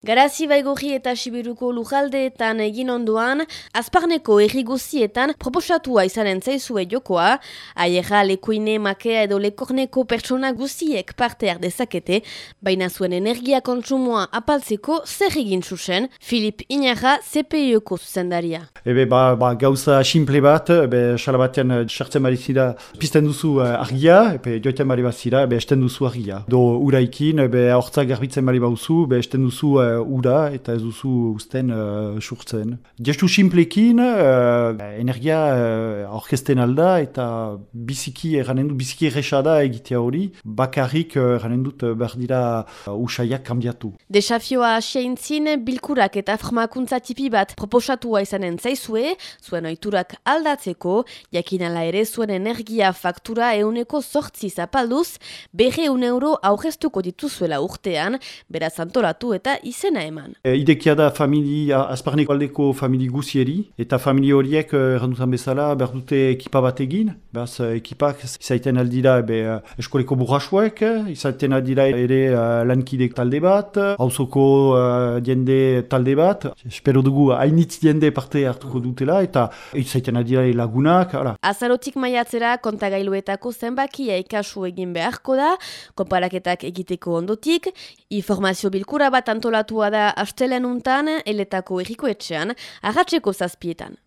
Garazi baigorri eta Sibiruko lujaldeetan egin onduan, azparneko errigozietan proposatua izanen zaizue jokoa, aierra lekuine makea edo lekorneko pertsona guziek parte dezakete, baina zuen energia kontsumoa apaltzeko zer egin zuzen, Filip Inarra CPIoko zuzendaria. Ebe, ba, ba, gauza simple bat, ebe, salabatean eh, sartzen bari zira, pizten duzu uh, argia, ebe, joiten bari bat zira, ebe, esten duzu argia. Do, uraikin, ebe, aurtzak garbitzen bari bauzu, ebe, esten duzu uh, ura eta ez duzu usten uh, surtzen. Gestu simplekin, uh, energia uh, orkesten alda eta biziki erranen dut, biziki erresada egitea hori, bakarrik erranen dut behar dira uh, usaiak kambiatu. Desafioa aseintzin, bilkurak eta formakuntza tipi bat proposatua izanen zaizue, zuen oiturak aldatzeko, jakinala ere zuen energia faktura euneko sortzi zapalduz, berre euro aurreztuko dituzuela urtean, beraz antolatu eta izena eman. E, idekia da familia, azparneko aldeko famili guzieri, eta famili horiek, e, errandutan bezala, behar dute ekipa bat egin, behaz e, ekipak izaiten aldira ebe, e, eskoleko burrasuek, izaiten aldira ere lankidek talde bat, hauzoko diende talde bat, espero dugu hainitz diende parte hartuko dutela, eta izaiten aldira lagunak, ala. Azarotik maiatzera kontagailuetako zenbakia ikasu egin beharko da, konparaketak egiteko ondotik, informazio bilkura bat antolatua da astelen untan, eletako erriko etxean, ahatzeko zazpietan.